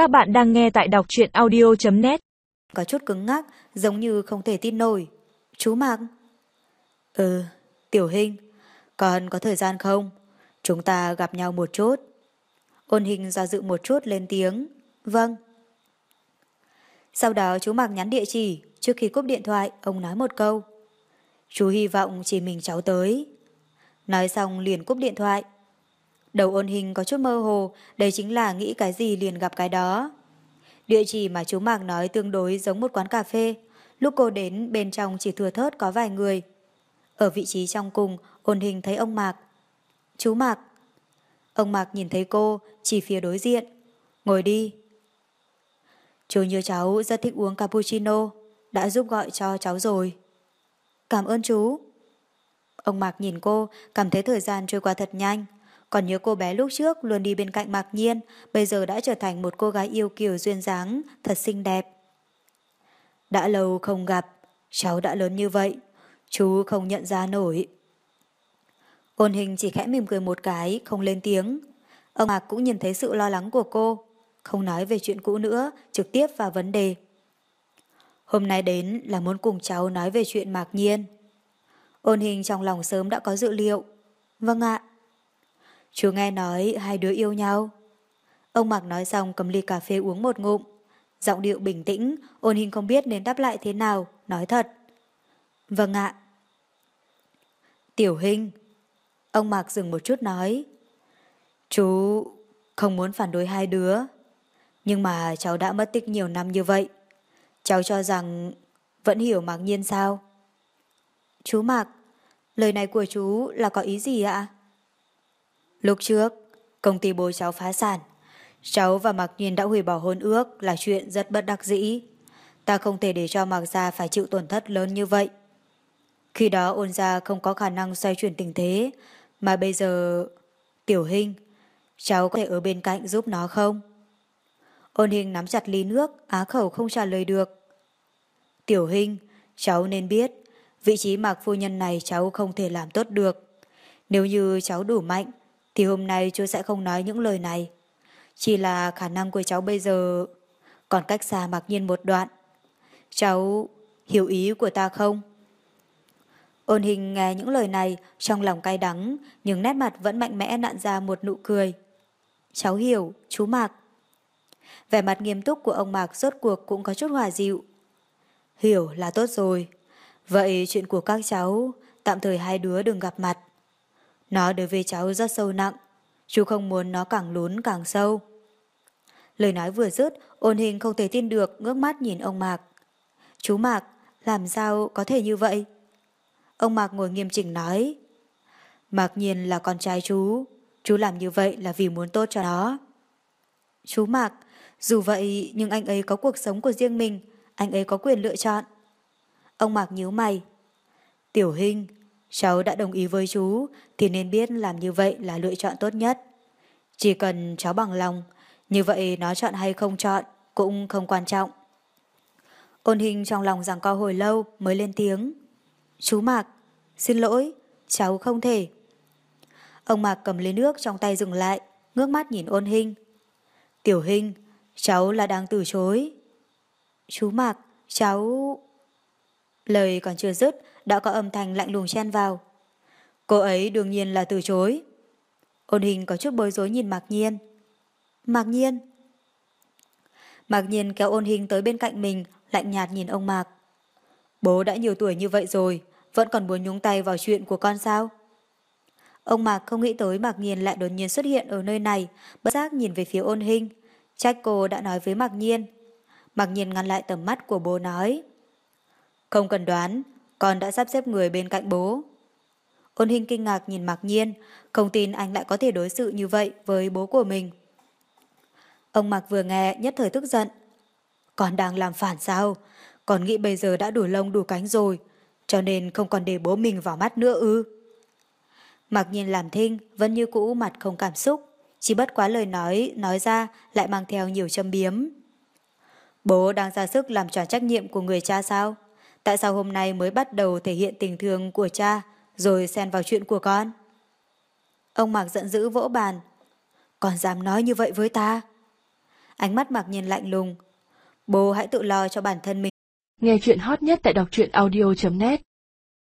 Các bạn đang nghe tại đọc truyện audio.net Có chút cứng ngắc, giống như không thể tin nổi. Chú Mạc? Ừ, Tiểu Hình, còn có thời gian không? Chúng ta gặp nhau một chút. Ôn hình do dự một chút lên tiếng. Vâng. Sau đó chú Mạc nhắn địa chỉ, trước khi cúp điện thoại, ông nói một câu. Chú hy vọng chỉ mình cháu tới. Nói xong liền cúp điện thoại. Đầu ôn hình có chút mơ hồ, đây chính là nghĩ cái gì liền gặp cái đó. Địa chỉ mà chú Mạc nói tương đối giống một quán cà phê. Lúc cô đến, bên trong chỉ thừa thớt có vài người. Ở vị trí trong cùng, ôn hình thấy ông Mạc. Chú Mạc. Ông Mạc nhìn thấy cô, chỉ phía đối diện. Ngồi đi. Chú như cháu rất thích uống cappuccino, đã giúp gọi cho cháu rồi. Cảm ơn chú. Ông Mạc nhìn cô, cảm thấy thời gian trôi qua thật nhanh. Còn nhớ cô bé lúc trước luôn đi bên cạnh Mạc Nhiên, bây giờ đã trở thành một cô gái yêu kiều duyên dáng, thật xinh đẹp. Đã lâu không gặp, cháu đã lớn như vậy, chú không nhận ra nổi. Ôn hình chỉ khẽ mỉm cười một cái, không lên tiếng. Ông Mạc cũng nhìn thấy sự lo lắng của cô, không nói về chuyện cũ nữa, trực tiếp vào vấn đề. Hôm nay đến là muốn cùng cháu nói về chuyện Mạc Nhiên. Ôn hình trong lòng sớm đã có dự liệu. Vâng ạ. Chú nghe nói hai đứa yêu nhau. Ông Mạc nói xong cầm ly cà phê uống một ngụm. Giọng điệu bình tĩnh, ôn hình không biết nên đáp lại thế nào, nói thật. Vâng ạ. Tiểu hình. Ông Mạc dừng một chút nói. Chú không muốn phản đối hai đứa. Nhưng mà cháu đã mất tích nhiều năm như vậy. Cháu cho rằng vẫn hiểu Mạc Nhiên sao? Chú Mạc, lời này của chú là có ý gì ạ? Lúc trước, công ty bố cháu phá sản. Cháu và Mạc Nhiên đã hủy bỏ hôn ước là chuyện rất bất đắc dĩ. Ta không thể để cho Mạc Gia phải chịu tổn thất lớn như vậy. Khi đó ôn gia không có khả năng xoay chuyển tình thế, mà bây giờ... Tiểu hinh cháu có thể ở bên cạnh giúp nó không? Ôn hinh nắm chặt ly nước, á khẩu không trả lời được. Tiểu hinh cháu nên biết, vị trí Mạc Phu Nhân này cháu không thể làm tốt được. Nếu như cháu đủ mạnh, thì hôm nay chú sẽ không nói những lời này. Chỉ là khả năng của cháu bây giờ còn cách xa mặc nhiên một đoạn. Cháu hiểu ý của ta không? Ôn hình nghe những lời này trong lòng cay đắng nhưng nét mặt vẫn mạnh mẽ nặn ra một nụ cười. Cháu hiểu, chú Mạc. Vẻ mặt nghiêm túc của ông Mạc rốt cuộc cũng có chút hòa dịu. Hiểu là tốt rồi. Vậy chuyện của các cháu, tạm thời hai đứa đừng gặp mặt. Nó đối với cháu rất sâu nặng, chú không muốn nó càng lún càng sâu. Lời nói vừa dứt, ôn hình không thể tin được ngước mắt nhìn ông Mạc. Chú Mạc, làm sao có thể như vậy? Ông Mạc ngồi nghiêm chỉnh nói. Mạc nhiên là con trai chú, chú làm như vậy là vì muốn tốt cho nó. Chú Mạc, dù vậy nhưng anh ấy có cuộc sống của riêng mình, anh ấy có quyền lựa chọn. Ông Mạc nhíu mày. Tiểu hình, Cháu đã đồng ý với chú thì nên biết làm như vậy là lựa chọn tốt nhất. Chỉ cần cháu bằng lòng, như vậy nó chọn hay không chọn cũng không quan trọng. Ôn hình trong lòng rằng co hồi lâu mới lên tiếng. Chú Mạc, xin lỗi, cháu không thể. Ông Mạc cầm lấy nước trong tay dừng lại, ngước mắt nhìn ôn hình. Tiểu hình, cháu là đang từ chối. Chú Mạc, cháu... Lời còn chưa dứt, đã có âm thanh lạnh lùng chen vào. Cô ấy đương nhiên là từ chối. Ôn hình có chút bối rối nhìn Mạc Nhiên. Mạc Nhiên. Mạc Nhiên kéo ôn hình tới bên cạnh mình, lạnh nhạt nhìn ông Mạc. Bố đã nhiều tuổi như vậy rồi, vẫn còn muốn nhúng tay vào chuyện của con sao? Ông Mạc không nghĩ tới Mạc Nhiên lại đột nhiên xuất hiện ở nơi này, bất giác nhìn về phía ôn hình. Trách cô đã nói với Mạc Nhiên. Mạc Nhiên ngăn lại tầm mắt của bố nói. Không cần đoán, con đã sắp xếp người bên cạnh bố. Ôn hình kinh ngạc nhìn Mạc Nhiên, không tin anh lại có thể đối xử như vậy với bố của mình. Ông Mạc vừa nghe nhất thời tức giận. Con đang làm phản sao? Con nghĩ bây giờ đã đủ lông đủ cánh rồi, cho nên không còn để bố mình vào mắt nữa ư. Mạc Nhiên làm thinh, vẫn như cũ mặt không cảm xúc, chỉ bất quá lời nói, nói ra lại mang theo nhiều châm biếm. Bố đang ra sức làm tròn trách nhiệm của người cha sao? Tại sao hôm nay mới bắt đầu thể hiện tình thương của cha, rồi xen vào chuyện của con? Ông Mạc giận dữ vỗ bàn. Con dám nói như vậy với ta? ánh mắt mặc nhìn lạnh lùng. Bố hãy tự lo cho bản thân mình. Nghe chuyện hot nhất tại đọc truyện audio.net